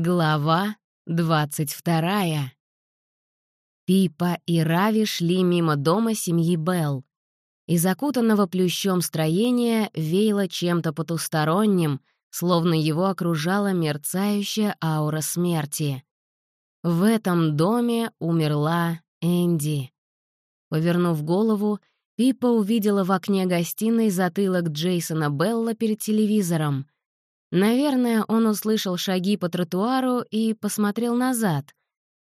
Глава двадцать вторая. Пипа и Рави шли мимо дома семьи Белл. Из окутанного плющом строения веяло чем-то потусторонним, словно его окружала мерцающая аура смерти. В этом доме умерла Энди. Повернув голову, Пипа увидела в окне гостиной затылок Джейсона Белла перед телевизором — Наверное, он услышал шаги по тротуару и посмотрел назад.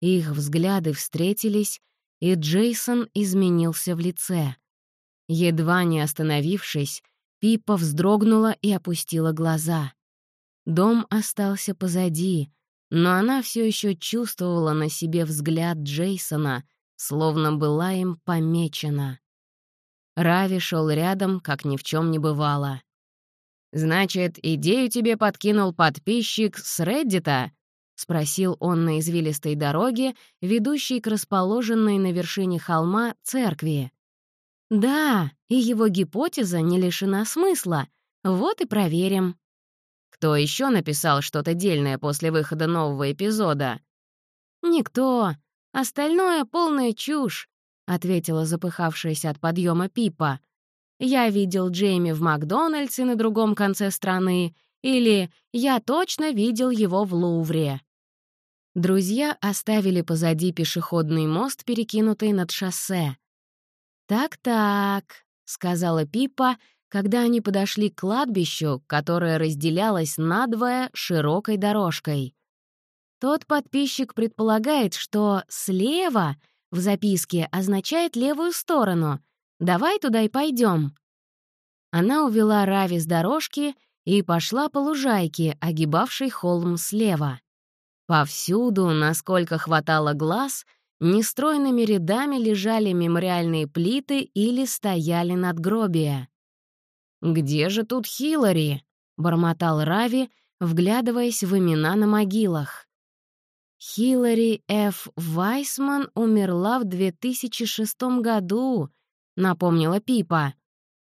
Их взгляды встретились, и Джейсон изменился в лице. Едва не остановившись, Пипа вздрогнула и опустила глаза. Дом остался позади, но она все еще чувствовала на себе взгляд Джейсона, словно была им помечена. Рави шел рядом, как ни в чем не бывало. «Значит, идею тебе подкинул подписчик с Реддита?» — спросил он на извилистой дороге, ведущей к расположенной на вершине холма церкви. «Да, и его гипотеза не лишена смысла. Вот и проверим». «Кто еще написал что-то дельное после выхода нового эпизода?» «Никто. Остальное — полная чушь», — ответила запыхавшаяся от подъема Пипа. «Я видел Джейми в Макдональдсе на другом конце страны» или «Я точно видел его в Лувре». Друзья оставили позади пешеходный мост, перекинутый над шоссе. «Так-так», — сказала Пипа, когда они подошли к кладбищу, которое разделялось надвое широкой дорожкой. Тот подписчик предполагает, что «слева» в записке означает левую сторону — Давай туда и пойдем. Она увела Рави с дорожки и пошла по лужайке, огибавшей холм слева. Повсюду, насколько хватало глаз, нестройными рядами лежали мемориальные плиты или стояли надгробия. «Где же тут Хиллари?» — бормотал Рави, вглядываясь в имена на могилах. Хиллари Ф. Вайсман умерла в 2006 году, — напомнила Пипа.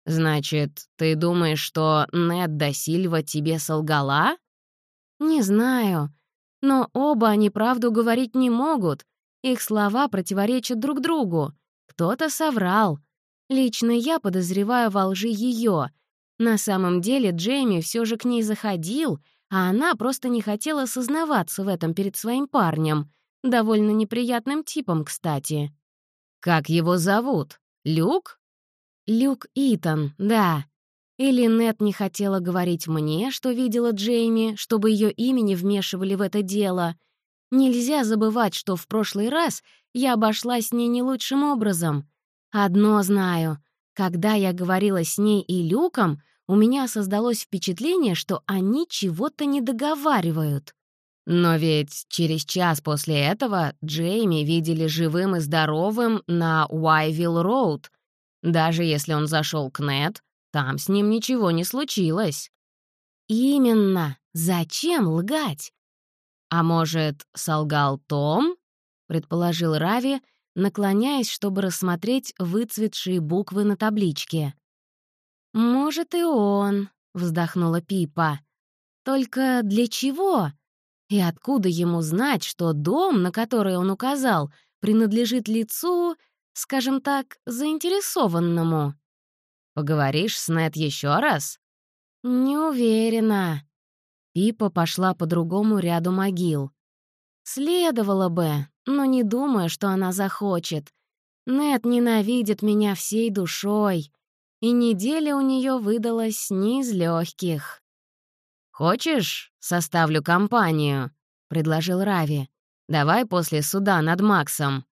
«Значит, ты думаешь, что Нед да Сильва тебе солгала?» «Не знаю. Но оба они правду говорить не могут. Их слова противоречат друг другу. Кто-то соврал. Лично я подозреваю во лжи ее. На самом деле Джейми все же к ней заходил, а она просто не хотела сознаваться в этом перед своим парнем. Довольно неприятным типом, кстати. «Как его зовут?» «Люк?» «Люк Итан, да. Или Нет не хотела говорить мне, что видела Джейми, чтобы ее имя не вмешивали в это дело. Нельзя забывать, что в прошлый раз я обошлась с ней не лучшим образом. Одно знаю. Когда я говорила с ней и Люком, у меня создалось впечатление, что они чего-то не договаривают. Но ведь через час после этого Джейми видели живым и здоровым на Уайвилл-Роуд. Даже если он зашел к Нет, там с ним ничего не случилось. «Именно. Зачем лгать?» «А может, солгал Том?» — предположил Рави, наклоняясь, чтобы рассмотреть выцветшие буквы на табличке. «Может, и он», — вздохнула Пипа. «Только для чего? И откуда ему знать, что дом, на который он указал, принадлежит лицу, скажем так, заинтересованному? Поговоришь с Нет еще раз? Не уверена. Пипа пошла по другому ряду могил. Следовало бы, но не думаю, что она захочет. Нет ненавидит меня всей душой, и неделя у нее выдалась не из легких. «Хочешь, составлю компанию?» — предложил Рави. «Давай после суда над Максом».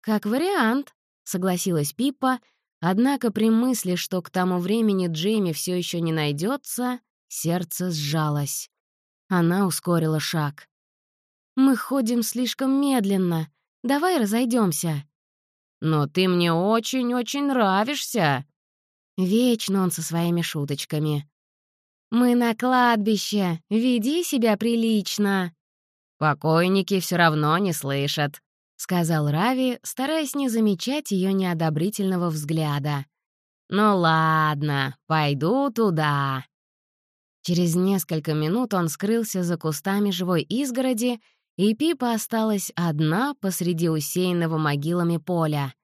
«Как вариант», — согласилась Пиппа, однако при мысли, что к тому времени Джейми все еще не найдется, сердце сжалось. Она ускорила шаг. «Мы ходим слишком медленно. Давай разойдемся. «Но ты мне очень-очень нравишься!» Вечно он со своими шуточками. «Мы на кладбище. Веди себя прилично». «Покойники все равно не слышат», — сказал Рави, стараясь не замечать ее неодобрительного взгляда. «Ну ладно, пойду туда». Через несколько минут он скрылся за кустами живой изгороди, и Пипа осталась одна посреди усеянного могилами поля.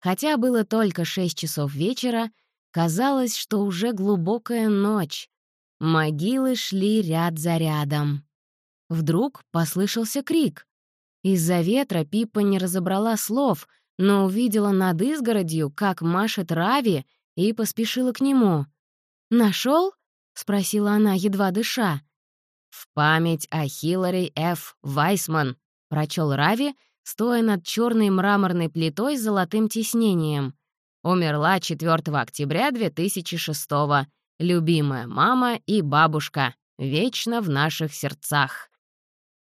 Хотя было только шесть часов вечера, казалось, что уже глубокая ночь. Могилы шли ряд за рядом. Вдруг послышался крик. Из-за ветра Пипа не разобрала слов, но увидела над изгородью, как машет Рави, и поспешила к нему. Нашел? спросила она, едва дыша. «В память о Хиллари Ф. Вайсман», — прочел Рави, стоя над черной мраморной плитой с золотым тиснением. Умерла 4 октября 2006 -го. Любимая мама и бабушка. Вечно в наших сердцах.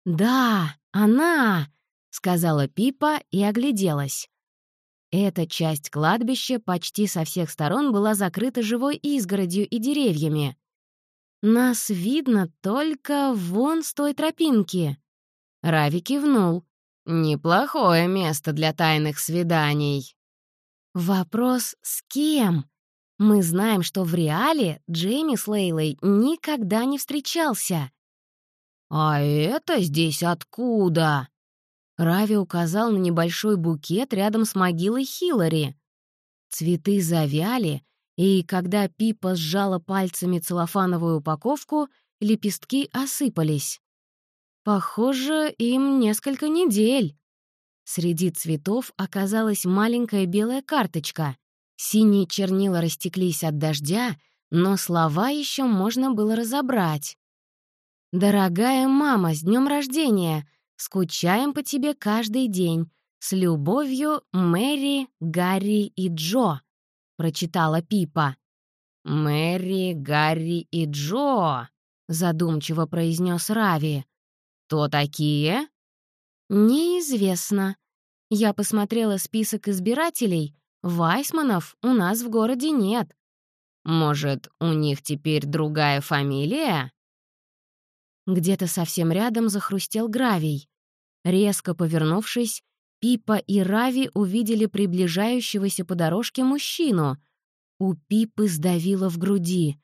«Да, она!» — сказала Пипа и огляделась. Эта часть кладбища почти со всех сторон была закрыта живой изгородью и деревьями. «Нас видно только вон с той тропинки». Рави кивнул. «Неплохое место для тайных свиданий». «Вопрос, с кем?» Мы знаем, что в реале Джейми с Лейлой никогда не встречался. «А это здесь откуда?» Рави указал на небольшой букет рядом с могилой Хиллари. Цветы завяли, и когда Пипа сжала пальцами целлофановую упаковку, лепестки осыпались. Похоже, им несколько недель. Среди цветов оказалась маленькая белая карточка. Синие чернила растеклись от дождя, но слова еще можно было разобрать. «Дорогая мама, с днем рождения! Скучаем по тебе каждый день. С любовью, Мэри, Гарри и Джо», — прочитала Пипа. «Мэри, Гарри и Джо», — задумчиво произнес Рави. «Кто такие?» «Неизвестно. Я посмотрела список избирателей. Вайсманов у нас в городе нет. Может, у них теперь другая фамилия?» Где-то совсем рядом захрустел гравий. Резко повернувшись, Пипа и Рави увидели приближающегося по дорожке мужчину. У Пипы сдавило в груди.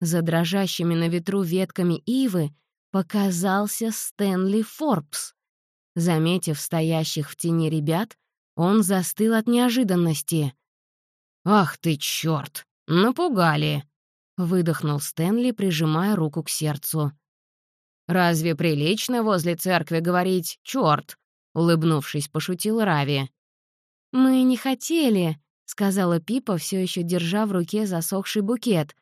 За дрожащими на ветру ветками ивы показался Стэнли Форбс. Заметив стоящих в тени ребят, он застыл от неожиданности. «Ах ты, чёрт! Напугали!» — выдохнул Стэнли, прижимая руку к сердцу. «Разве прилично возле церкви говорить «чёрт»?» — улыбнувшись, пошутил Рави. «Мы не хотели», — сказала Пипа, все еще держа в руке засохший букет.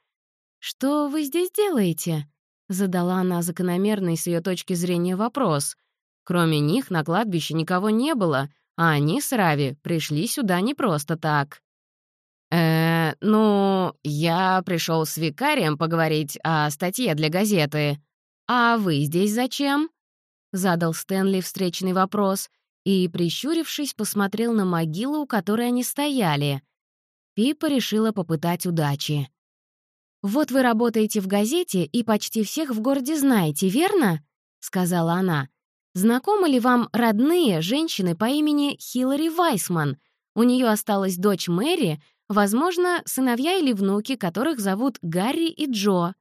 «Что вы здесь делаете?» — задала она закономерный с ее точки зрения вопрос. Кроме них на кладбище никого не было, а они с Рави пришли сюда не просто так. «Э, ну, я пришел с викарием поговорить о статье для газеты», «А вы здесь зачем?» — задал Стэнли встречный вопрос и, прищурившись, посмотрел на могилу, у которой они стояли. Пипа решила попытать удачи. «Вот вы работаете в газете и почти всех в городе знаете, верно?» — сказала она. «Знакомы ли вам родные женщины по имени Хиллари Вайсман? У нее осталась дочь Мэри, возможно, сыновья или внуки, которых зовут Гарри и Джо.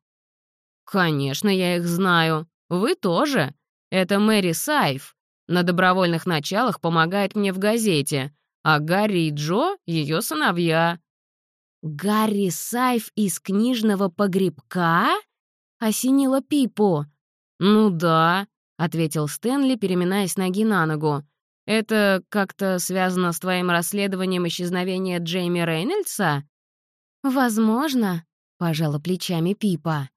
«Конечно, я их знаю. Вы тоже. Это Мэри Сайф. На добровольных началах помогает мне в газете, а Гарри и Джо — ее сыновья». «Гарри Сайф из книжного погребка?» — осенила Пипу. «Ну да», — ответил Стэнли, переминаясь ноги на ногу. «Это как-то связано с твоим расследованием исчезновения Джейми Рейнольдса?» «Возможно», — пожала плечами Пипа.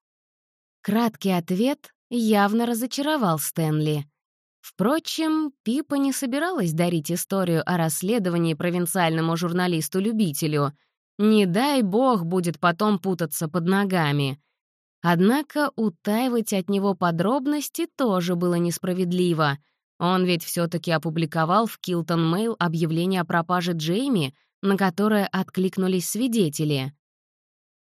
Краткий ответ явно разочаровал Стэнли. Впрочем, Пипа не собиралась дарить историю о расследовании провинциальному журналисту-любителю. Не дай бог будет потом путаться под ногами. Однако утаивать от него подробности тоже было несправедливо. Он ведь все таки опубликовал в Килтон Мэйл объявление о пропаже Джейми, на которое откликнулись свидетели.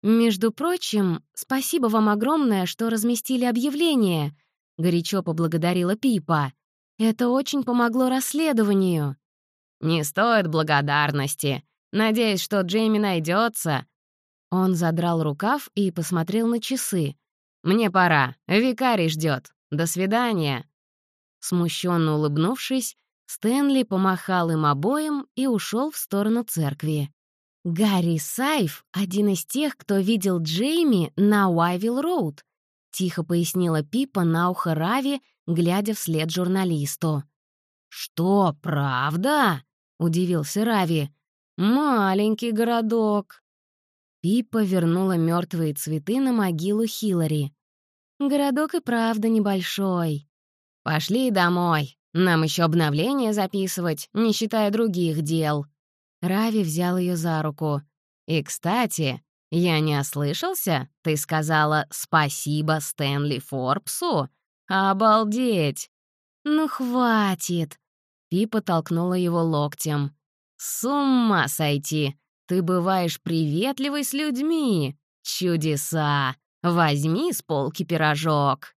«Между прочим, спасибо вам огромное, что разместили объявление», — горячо поблагодарила Пипа. «Это очень помогло расследованию». «Не стоит благодарности. Надеюсь, что Джейми найдется. Он задрал рукав и посмотрел на часы. Мне пора. Викарий ждет. До свидания». Смущенно улыбнувшись, Стэнли помахал им обоим и ушел в сторону церкви. «Гарри Сайф — один из тех, кто видел Джейми на Уайвилл-Роуд», — тихо пояснила Пипа на ухо Рави, глядя вслед журналисту. «Что, правда?» — удивился Рави. «Маленький городок». Пипа вернула мертвые цветы на могилу Хиллари. «Городок и правда небольшой. Пошли домой. Нам еще обновление записывать, не считая других дел». Рави взял ее за руку. «И, кстати, я не ослышался? Ты сказала «спасибо Стэнли Форбсу»? Обалдеть!» «Ну, хватит!» Пипа толкнула его локтем. «С ума сойти! Ты бываешь приветливой с людьми! Чудеса! Возьми с полки пирожок!»